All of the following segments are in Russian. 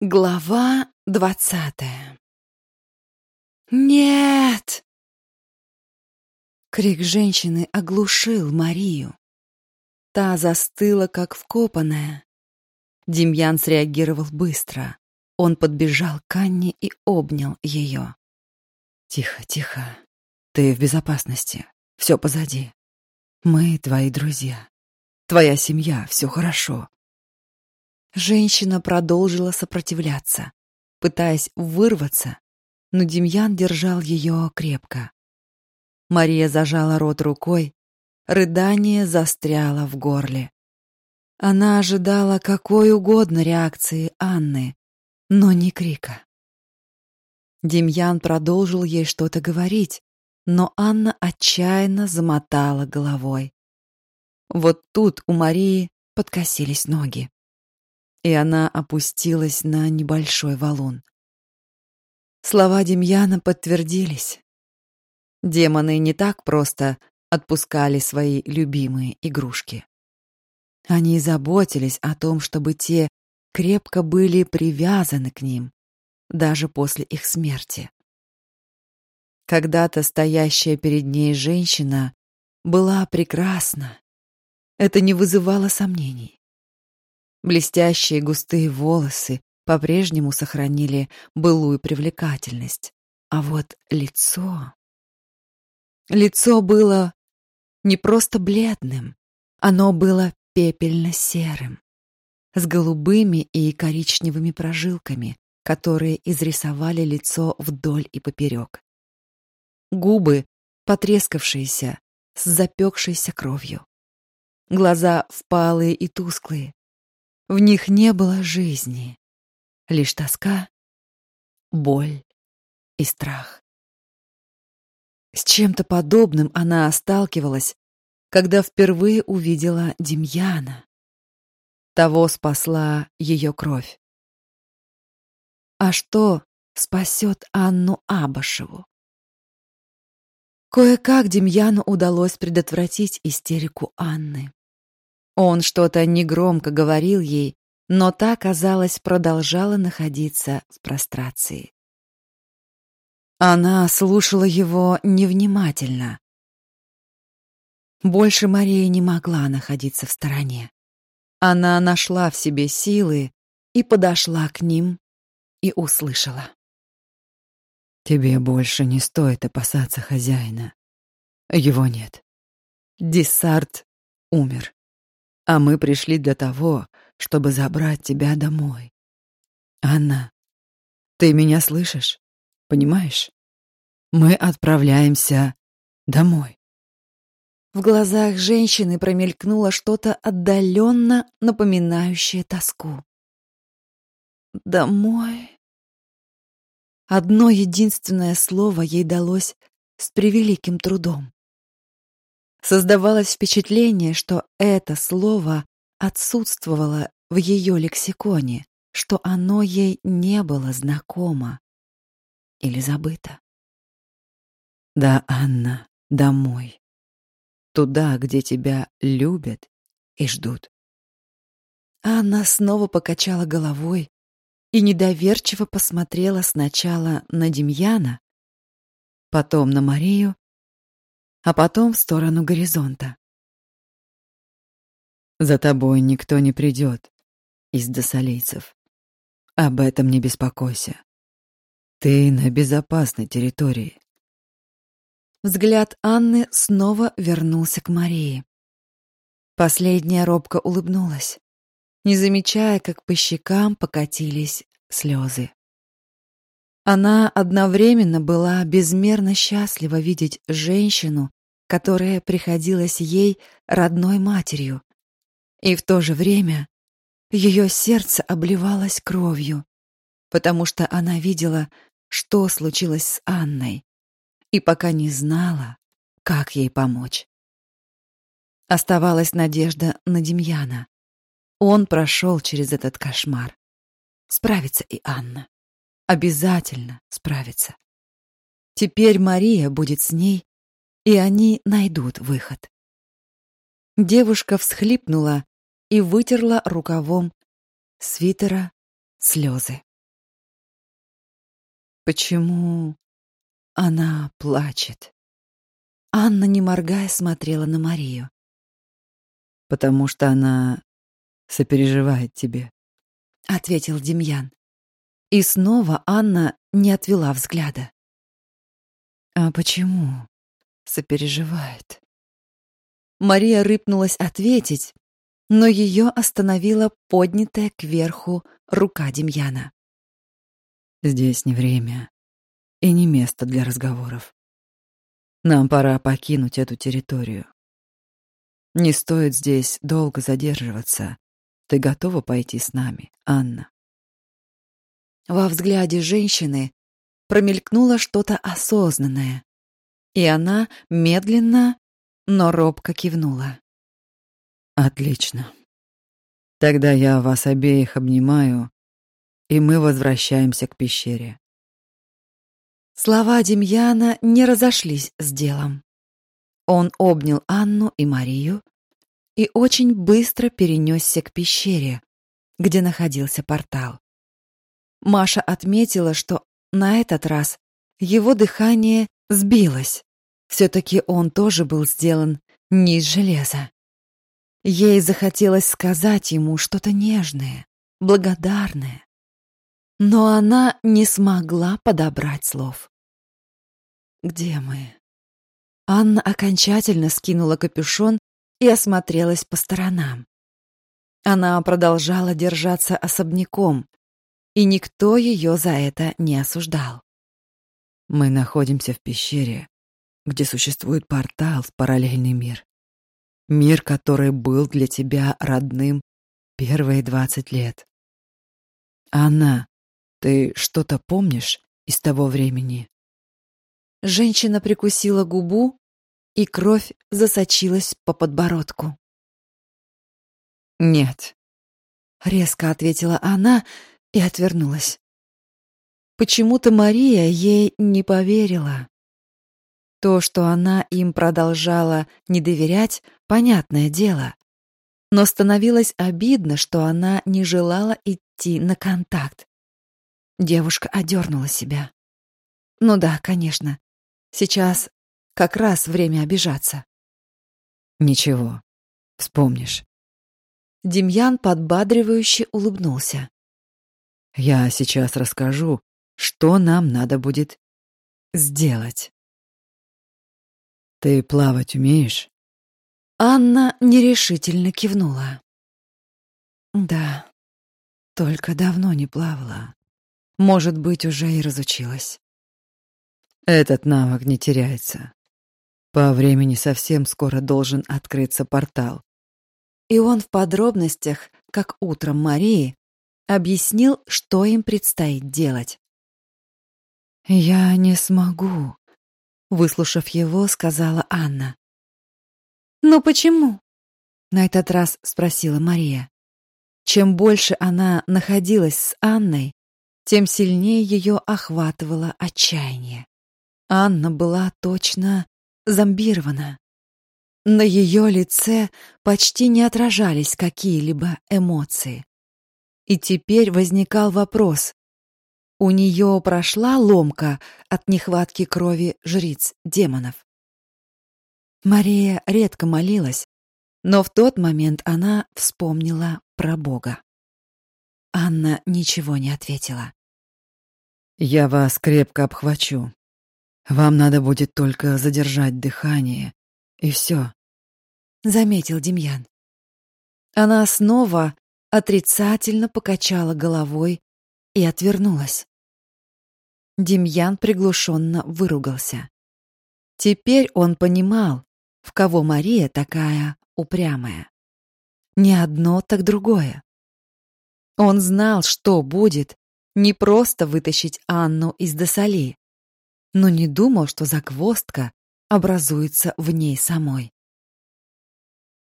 Глава двадцатая «Нет!» Крик женщины оглушил Марию. Та застыла, как вкопанная. Демьян среагировал быстро. Он подбежал к Анне и обнял ее. «Тихо, тихо. Ты в безопасности. Все позади. Мы твои друзья. Твоя семья, все хорошо. Женщина продолжила сопротивляться, пытаясь вырваться, но Демьян держал ее крепко. Мария зажала рот рукой, рыдание застряло в горле. Она ожидала какой угодно реакции Анны, но не крика. Демьян продолжил ей что-то говорить, но Анна отчаянно замотала головой. Вот тут у Марии подкосились ноги и она опустилась на небольшой валун. Слова Демьяна подтвердились. Демоны не так просто отпускали свои любимые игрушки. Они заботились о том, чтобы те крепко были привязаны к ним, даже после их смерти. Когда-то стоящая перед ней женщина была прекрасна. Это не вызывало сомнений. Блестящие густые волосы по-прежнему сохранили былую привлекательность. А вот лицо... Лицо было не просто бледным, оно было пепельно-серым, с голубыми и коричневыми прожилками, которые изрисовали лицо вдоль и поперек. Губы потрескавшиеся, с запекшейся кровью. Глаза впалые и тусклые, в них не было жизни, лишь тоска, боль и страх. С чем-то подобным она сталкивалась, когда впервые увидела Демьяна. Того спасла ее кровь. А что спасет Анну Абашеву? Кое-как Демьяну удалось предотвратить истерику Анны. Он что-то негромко говорил ей, но та, казалось, продолжала находиться в прострации. Она слушала его невнимательно. Больше Мария не могла находиться в стороне. Она нашла в себе силы и подошла к ним и услышала. «Тебе больше не стоит опасаться хозяина. Его нет. Диссарт умер а мы пришли для того, чтобы забрать тебя домой. Анна, ты меня слышишь? Понимаешь? Мы отправляемся домой. В глазах женщины промелькнуло что-то отдаленно напоминающее тоску. Домой. Одно единственное слово ей далось с превеликим трудом. Создавалось впечатление, что это слово отсутствовало в ее лексиконе, что оно ей не было знакомо или забыто. Да, Анна, домой. Туда, где тебя любят и ждут. Анна снова покачала головой и недоверчиво посмотрела сначала на Демьяна, потом на Марию, а потом в сторону горизонта. За тобой никто не придет из досолейцев. Об этом не беспокойся. Ты на безопасной территории. Взгляд Анны снова вернулся к Марии. Последняя робко улыбнулась, не замечая, как по щекам покатились слезы. Она одновременно была безмерно счастлива видеть женщину, которая приходилась ей родной матерью, и в то же время ее сердце обливалось кровью, потому что она видела, что случилось с Анной, и пока не знала, как ей помочь. Оставалась надежда на Демьяна. Он прошел через этот кошмар. Справится и Анна обязательно справится. Теперь Мария будет с ней, и они найдут выход. Девушка всхлипнула и вытерла рукавом свитера слезы. Почему она плачет? Анна, не моргая, смотрела на Марию. Потому что она сопереживает тебе, ответил Демьян. И снова Анна не отвела взгляда. А почему сопереживает? Мария рыпнулась ответить, но ее остановила поднятая кверху рука Демьяна. Здесь не время и не место для разговоров. Нам пора покинуть эту территорию. Не стоит здесь долго задерживаться. Ты готова пойти с нами, Анна? Во взгляде женщины промелькнуло что-то осознанное, и она медленно, но робко кивнула. Отлично. Тогда я вас обеих обнимаю, и мы возвращаемся к пещере. Слова Демьяна не разошлись с делом. Он обнял Анну и Марию и очень быстро перенесся к пещере, где находился портал. Маша отметила, что на этот раз его дыхание сбилось. Все-таки он тоже был сделан не из железа. Ей захотелось сказать ему что-то нежное, благодарное. Но она не смогла подобрать слов. «Где мы?» Анна окончательно скинула капюшон и осмотрелась по сторонам. Она продолжала держаться особняком, и никто ее за это не осуждал. Мы находимся в пещере, где существует портал в параллельный мир. Мир, который был для тебя родным первые двадцать лет. Анна, ты что-то помнишь из того времени? Женщина прикусила губу, и кровь засочилась по подбородку. Нет, резко ответила она и отвернулась. Почему-то Мария ей не поверила. То, что она им продолжала не доверять, понятное дело. Но становилось обидно, что она не желала идти на контакт. Девушка одернула себя. Ну да, конечно. Сейчас как раз время обижаться. Ничего, вспомнишь. Демьян подбадривающе улыбнулся. Я сейчас расскажу, что нам надо будет сделать. Ты плавать умеешь? Анна нерешительно кивнула. Да, только давно не плавала. Может быть, уже и разучилась. Этот навык не теряется. По времени совсем скоро должен открыться портал. И он в подробностях, как утром Марии, объяснил, что им предстоит делать. «Я не смогу», — выслушав его, сказала Анна. «Ну почему?» — на этот раз спросила Мария. Чем больше она находилась с Анной, тем сильнее ее охватывало отчаяние. Анна была точно зомбирована. На ее лице почти не отражались какие-либо эмоции. И теперь возникал вопрос, у нее прошла ломка от нехватки крови жриц демонов. Мария редко молилась, но в тот момент она вспомнила про Бога. Анна ничего не ответила. Я вас крепко обхвачу. Вам надо будет только задержать дыхание, и все. Заметил Демьян. Она снова отрицательно покачала головой и отвернулась. Демьян приглушенно выругался. Теперь он понимал, в кого Мария такая упрямая. Не одно, так другое. Он знал, что будет не просто вытащить Анну из Досали, но не думал, что загвоздка образуется в ней самой.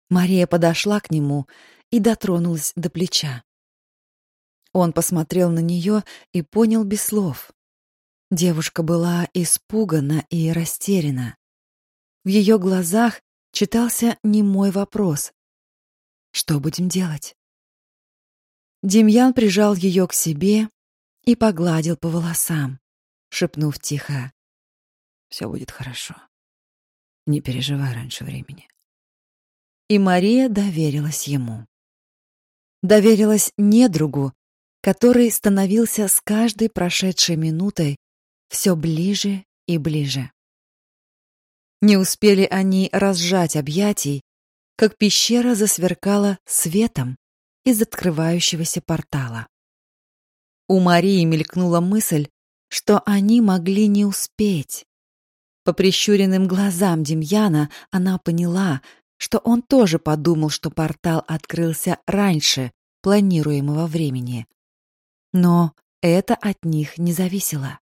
Мария подошла к нему и дотронулась до плеча. Он посмотрел на нее и понял без слов. Девушка была испугана и растеряна. В ее глазах читался немой вопрос. Что будем делать? Демьян прижал ее к себе и погладил по волосам, шепнув тихо. «Все будет хорошо. Не переживай раньше времени». И Мария доверилась ему. Доверилась недругу, который становился с каждой прошедшей минутой все ближе и ближе. Не успели они разжать объятий, как пещера засверкала светом из открывающегося портала. У Марии мелькнула мысль, что они могли не успеть. По прищуренным глазам Демьяна она поняла, что он тоже подумал, что портал открылся раньше планируемого времени. Но это от них не зависело.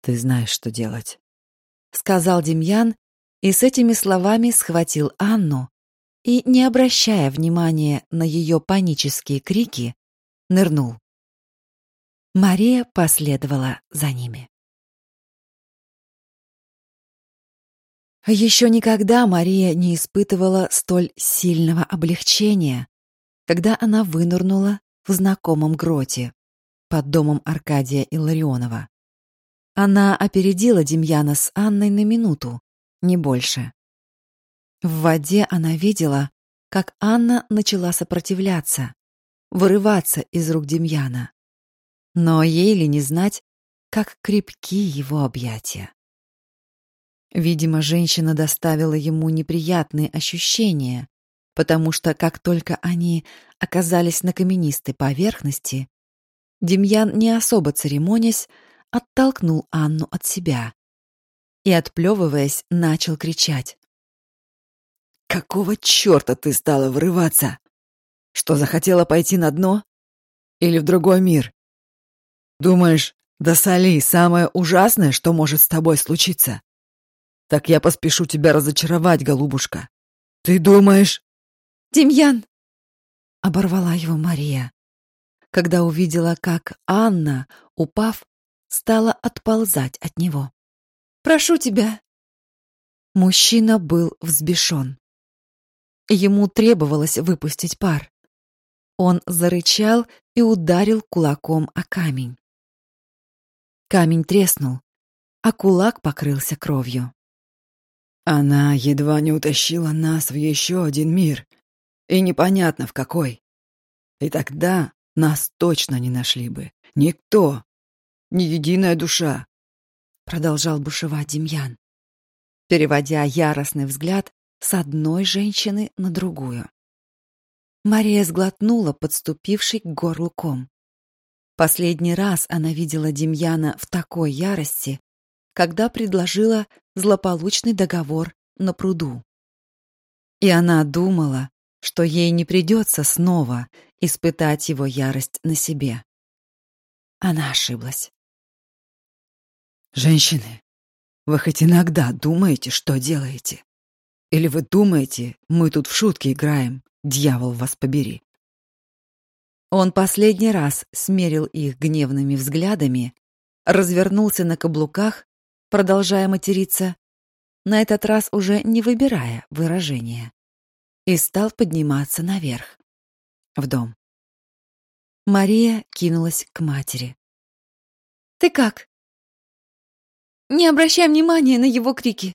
«Ты знаешь, что делать», — сказал Демьян, и с этими словами схватил Анну и, не обращая внимания на ее панические крики, нырнул. Мария последовала за ними. Еще никогда Мария не испытывала столь сильного облегчения, когда она вынырнула в знакомом гроте под домом Аркадия Илларионова. Она опередила Демьяна с Анной на минуту, не больше. В воде она видела, как Анна начала сопротивляться, вырываться из рук Демьяна. Но ей ли не знать, как крепки его объятия. Видимо, женщина доставила ему неприятные ощущения, потому что как только они оказались на каменистой поверхности, Демьян, не особо церемонясь, оттолкнул Анну от себя и, отплевываясь, начал кричать. «Какого черта ты стала врываться? Что, захотела пойти на дно? Или в другой мир? Думаешь, да соли самое ужасное, что может с тобой случиться? Так я поспешу тебя разочаровать, голубушка. Ты думаешь...» «Демьян!» — оборвала его Мария, когда увидела, как Анна, упав, стала отползать от него. «Прошу тебя!» Мужчина был взбешен. Ему требовалось выпустить пар. Он зарычал и ударил кулаком о камень. Камень треснул, а кулак покрылся кровью. Она едва не утащила нас в еще один мир, и непонятно в какой. И тогда нас точно не нашли бы. Никто. Ни единая душа. Продолжал бушевать Демьян, переводя яростный взгляд с одной женщины на другую. Мария сглотнула подступивший к горлу ком. Последний раз она видела Демьяна в такой ярости, когда предложила злополучный договор на пруду. И она думала, что ей не придется снова испытать его ярость на себе. Она ошиблась. «Женщины, вы хоть иногда думаете, что делаете? Или вы думаете, мы тут в шутки играем, дьявол вас побери?» Он последний раз смерил их гневными взглядами, развернулся на каблуках, продолжая материться, на этот раз уже не выбирая выражения, и стал подниматься наверх, в дом. Мария кинулась к матери. «Ты как?» Не обращай внимания на его крики.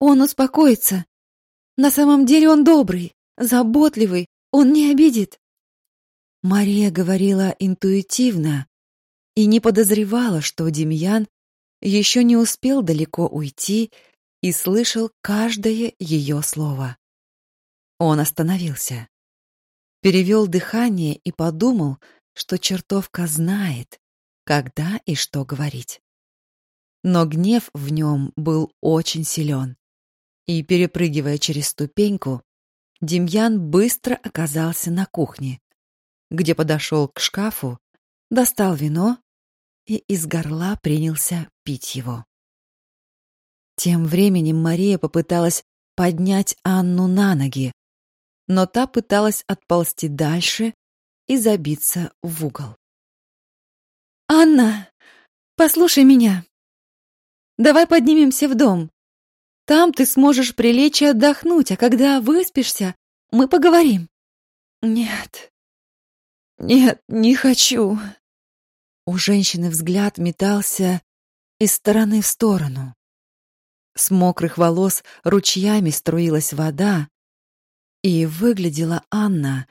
Он успокоится. На самом деле он добрый, заботливый, он не обидит. Мария говорила интуитивно и не подозревала, что Демьян еще не успел далеко уйти и слышал каждое ее слово. Он остановился, перевел дыхание и подумал, что чертовка знает, когда и что говорить но гнев в нем был очень силен. И, перепрыгивая через ступеньку, Демьян быстро оказался на кухне, где подошел к шкафу, достал вино и из горла принялся пить его. Тем временем Мария попыталась поднять Анну на ноги, но та пыталась отползти дальше и забиться в угол. «Анна, послушай меня!» Давай поднимемся в дом. Там ты сможешь прилечь и отдохнуть, а когда выспишься, мы поговорим. Нет. Нет, не хочу. у женщины взгляд метался из стороны в сторону. С мокрых волос ручьями струилась вода, и выглядела Анна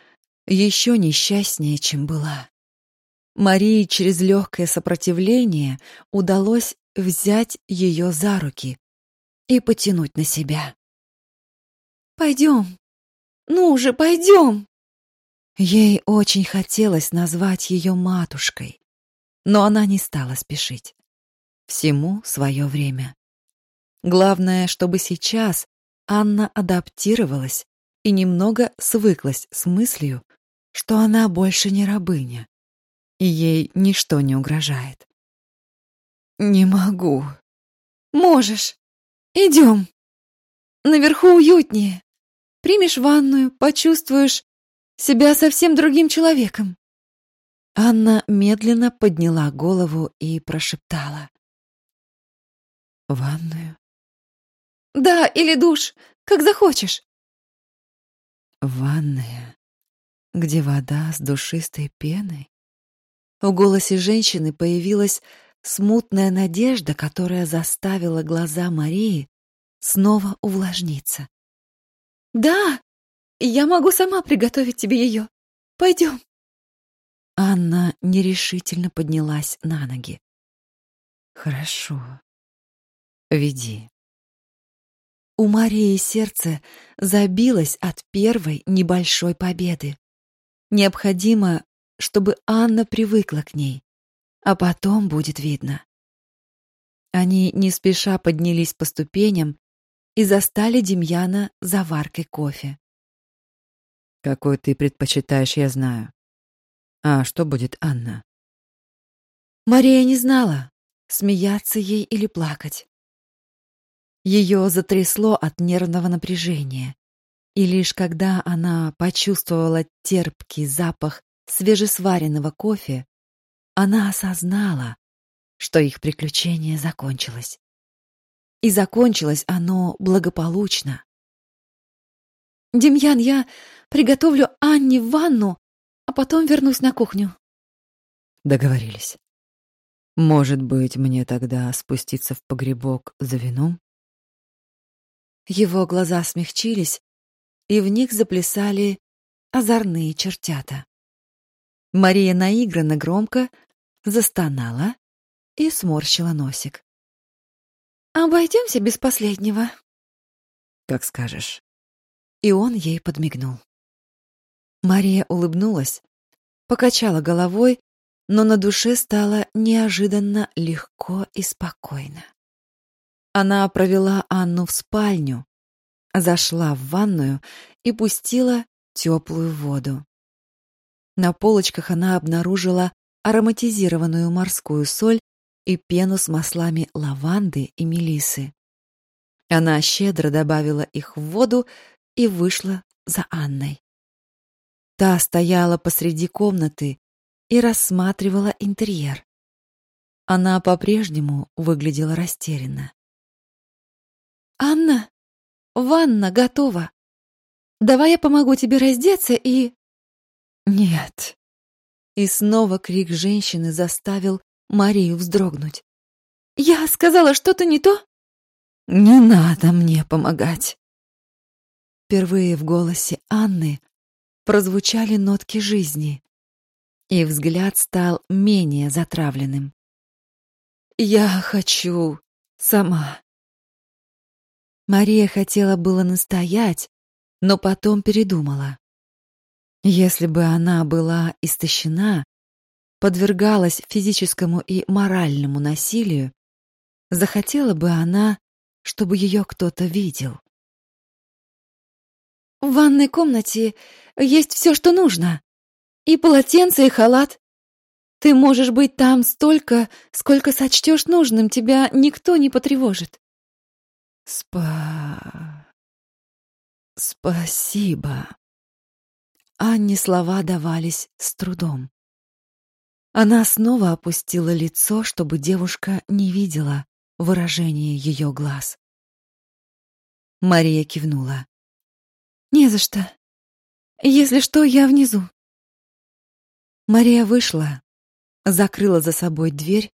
еще несчастнее, чем была. Марии через легкое сопротивление удалось взять ее за руки и потянуть на себя. «Пойдем! Ну уже пойдем!» Ей очень хотелось назвать ее матушкой, но она не стала спешить. Всему свое время. Главное, чтобы сейчас Анна адаптировалась и немного свыклась с мыслью, что она больше не рабыня, и ей ничто не угрожает. «Не могу». «Можешь. Идем. Наверху уютнее. Примешь ванную, почувствуешь себя совсем другим человеком». Анна медленно подняла голову и прошептала. «Ванную?» «Да, или душ, как захочешь». «Ванная, где вода с душистой пеной?» В голосе женщины появилась смутная надежда, которая заставила глаза Марии снова увлажниться. «Да, я могу сама приготовить тебе ее. Пойдем». Анна нерешительно поднялась на ноги. «Хорошо. Веди». У Марии сердце забилось от первой небольшой победы. Необходимо, чтобы Анна привыкла к ней, а потом будет видно. Они не спеша поднялись по ступеням и застали Демьяна за варкой кофе. Какой ты предпочитаешь, я знаю. А что будет Анна? Мария не знала, смеяться ей или плакать. Ее затрясло от нервного напряжения, и лишь когда она почувствовала терпкий запах свежесваренного кофе, она осознала, что их приключение закончилось. И закончилось оно благополучно. «Демьян, я приготовлю Анне ванну, а потом вернусь на кухню». Договорились. Может быть, мне тогда спуститься в погребок за вином? Его глаза смягчились, и в них заплясали озорные чертята. Мария наигранно громко застонала и сморщила носик. «Обойдемся без последнего». «Как скажешь». И он ей подмигнул. Мария улыбнулась, покачала головой, но на душе стало неожиданно легко и спокойно. Она провела Анну в спальню, зашла в ванную и пустила теплую воду. На полочках она обнаружила ароматизированную морскую соль и пену с маслами лаванды и мелисы. Она щедро добавила их в воду и вышла за Анной. Та стояла посреди комнаты и рассматривала интерьер. Она по-прежнему выглядела растерянно. «Анна, ванна готова. Давай я помогу тебе раздеться и...» «Нет». И снова крик женщины заставил Марию вздрогнуть. «Я сказала что-то не то?» «Не надо мне помогать». Впервые в голосе Анны прозвучали нотки жизни, и взгляд стал менее затравленным. «Я хочу сама». Мария хотела было настоять, но потом передумала. Если бы она была истощена, подвергалась физическому и моральному насилию, захотела бы она, чтобы ее кто-то видел. В ванной комнате есть все, что нужно. И полотенце, и халат. Ты можешь быть там столько, сколько сочтешь нужным, тебя никто не потревожит. Спа... Спасибо. Анне слова давались с трудом. Она снова опустила лицо, чтобы девушка не видела выражения ее глаз. Мария кивнула. «Не за что. Если что, я внизу». Мария вышла, закрыла за собой дверь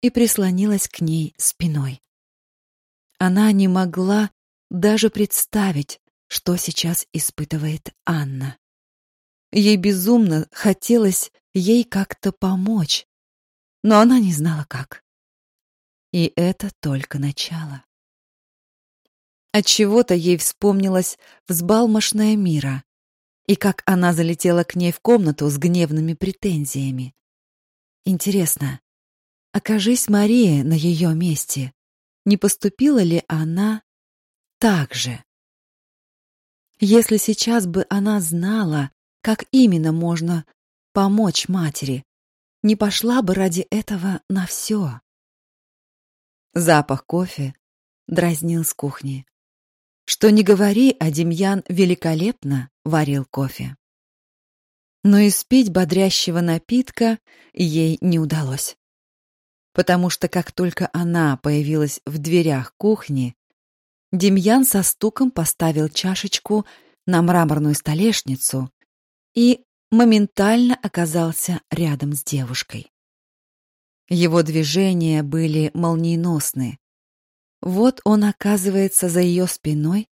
и прислонилась к ней спиной. Она не могла даже представить, что сейчас испытывает Анна. Ей безумно хотелось ей как-то помочь, но она не знала как. И это только начало. От чего-то ей вспомнилась взбалмошная мира, и как она залетела к ней в комнату с гневными претензиями. Интересно, окажись Мария на ее месте, не поступила ли она так же? Если сейчас бы она знала, как именно можно помочь матери, не пошла бы ради этого на все. Запах кофе дразнил с кухни. Что не говори, а Демьян великолепно варил кофе. Но испить бодрящего напитка ей не удалось. Потому что как только она появилась в дверях кухни, Демьян со стуком поставил чашечку на мраморную столешницу и моментально оказался рядом с девушкой. Его движения были молниеносны. Вот он оказывается за ее спиной,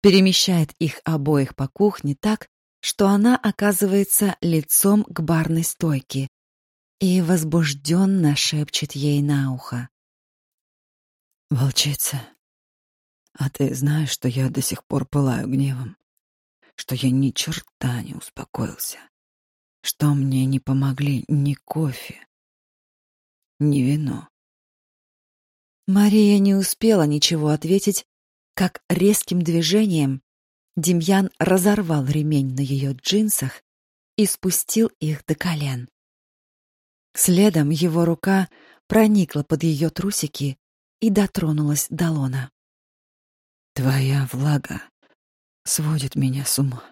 перемещает их обоих по кухне так, что она оказывается лицом к барной стойке и возбужденно шепчет ей на ухо. «Волчица, а ты знаешь, что я до сих пор пылаю гневом? что я ни черта не успокоился, что мне не помогли ни кофе, ни вино. Мария не успела ничего ответить, как резким движением Демьян разорвал ремень на ее джинсах и спустил их до колен. Следом его рука проникла под ее трусики и дотронулась до лона. «Твоя влага сводит меня с ума.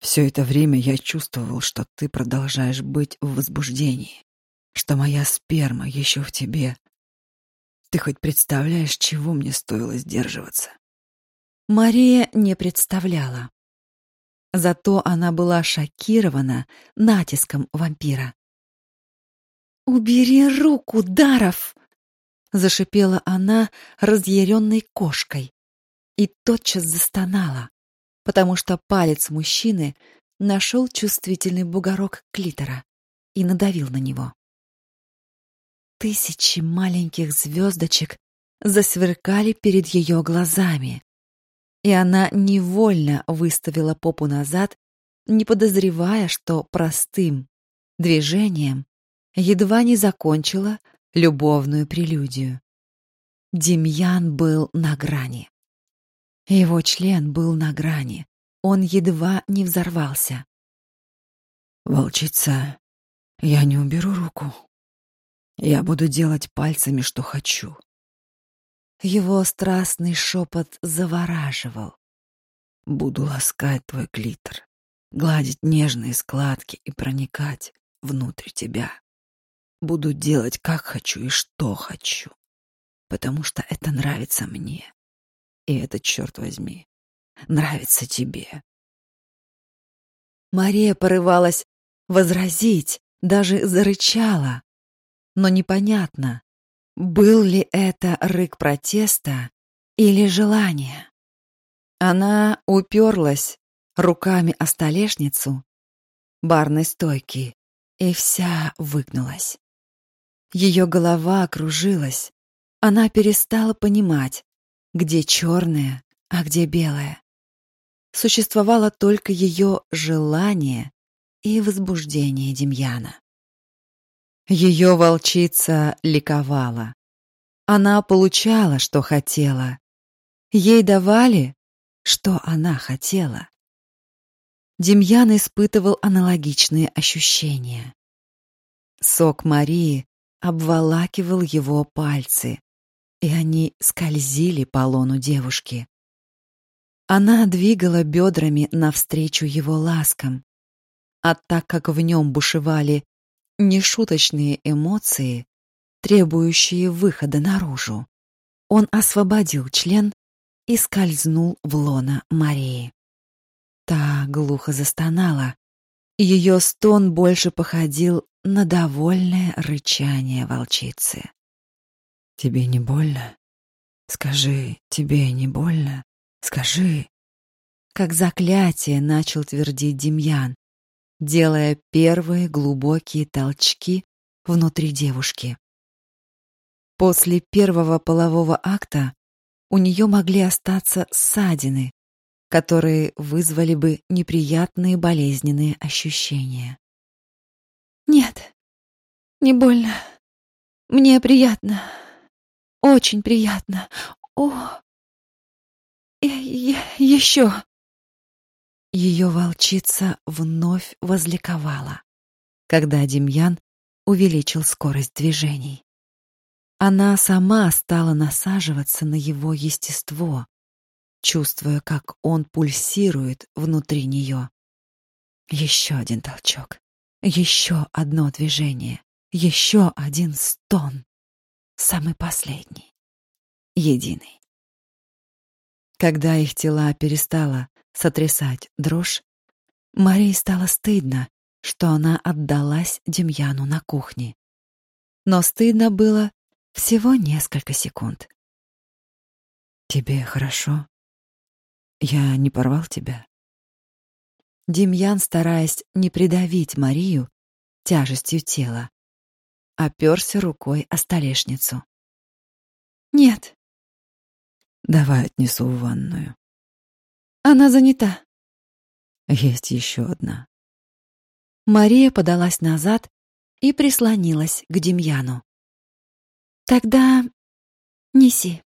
Все это время я чувствовал, что ты продолжаешь быть в возбуждении, что моя сперма еще в тебе. Ты хоть представляешь, чего мне стоило сдерживаться? Мария не представляла. Зато она была шокирована натиском вампира. «Убери руку, Даров!» — зашипела она разъяренной кошкой и тотчас застонала, потому что палец мужчины нашел чувствительный бугорок клитора и надавил на него. Тысячи маленьких звездочек засверкали перед ее глазами, и она невольно выставила попу назад, не подозревая, что простым движением едва не закончила любовную прелюдию. Демьян был на грани. Его член был на грани. Он едва не взорвался. «Волчица, я не уберу руку. Я буду делать пальцами, что хочу». Его страстный шепот завораживал. «Буду ласкать твой клитор, гладить нежные складки и проникать внутрь тебя. Буду делать, как хочу и что хочу, потому что это нравится мне. И это, черт возьми, нравится тебе. Мария порывалась возразить, даже зарычала. Но непонятно, был ли это рык протеста или желание. Она уперлась руками о столешницу барной стойки и вся выгнулась. Ее голова окружилась. Она перестала понимать, где черное, а где белое. Существовало только ее желание и возбуждение Демьяна. Ее волчица ликовала. Она получала, что хотела. Ей давали, что она хотела. Демьян испытывал аналогичные ощущения. Сок Марии обволакивал его пальцы, и они скользили по лону девушки. Она двигала бедрами навстречу его ласкам, а так как в нем бушевали нешуточные эмоции, требующие выхода наружу, он освободил член и скользнул в лоно Марии. Та глухо застонала, ее стон больше походил на довольное рычание волчицы. «Тебе не больно? Скажи, тебе не больно? Скажи!» Как заклятие начал твердить Демьян, делая первые глубокие толчки внутри девушки. После первого полового акта у нее могли остаться ссадины, которые вызвали бы неприятные болезненные ощущения. Не больно. Мне приятно. Очень приятно. О! И, и, еще. Ее волчица вновь возликовала, когда Демьян увеличил скорость движений. Она сама стала насаживаться на его естество, чувствуя, как он пульсирует внутри нее. Еще один толчок, еще одно движение, еще один стон, самый последний, единый. Когда их тела перестала сотрясать дрожь, Марии стало стыдно, что она отдалась Демьяну на кухне. Но стыдно было всего несколько секунд. «Тебе хорошо? Я не порвал тебя?» Демьян, стараясь не придавить Марию тяжестью тела, оперся рукой о столешницу. «Нет». «Давай отнесу в ванную». «Она занята». «Есть еще одна». Мария подалась назад и прислонилась к Демьяну. «Тогда неси».